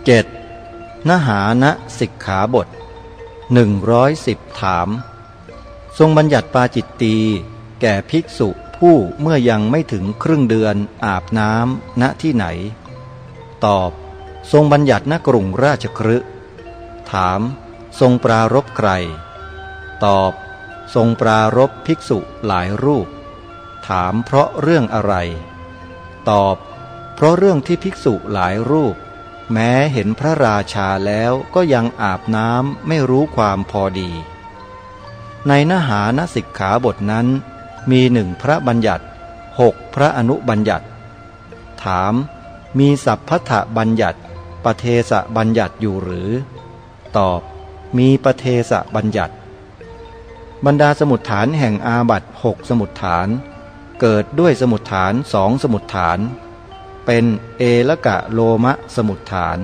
7. นหานะสิกขาบท 110 ถาม ทรงบัญญัติปาจิตตี แก่ภิกษุผู้เมื่อยังไม่ถึงครึ่งเดือนอาบน้ำณที่ไหน ตอบ ทรงบัญญัติณกรุงราชครึถาม ทรงปรารบใคร ตอบ ทรงปรารบภิกษุหลายรูป ถามเพราะเรื่องอะไร ตอบ เพราะเรื่องที่ภิกษุหลายรูป แม้เห็นพระราชาแล้วก็ยังอาบน้ำไม่รู้ความพอดี ในนหานสิกขาบทนั้น มีหนึ่งพระบัญญัติหกพระอนุบัญญัติ ถาม มีสัพพทะบัญญัติปเทสะบัญญัติอยู่หรือ ตอบ มีปเทสะบัญญัติ บรรดาสมุดฐานแห่งอาบัตหกสมุดฐาน เกิดด้วยสมุดฐานสองสมุดฐาน เป็นเอละกะโลมะสมุดฐาน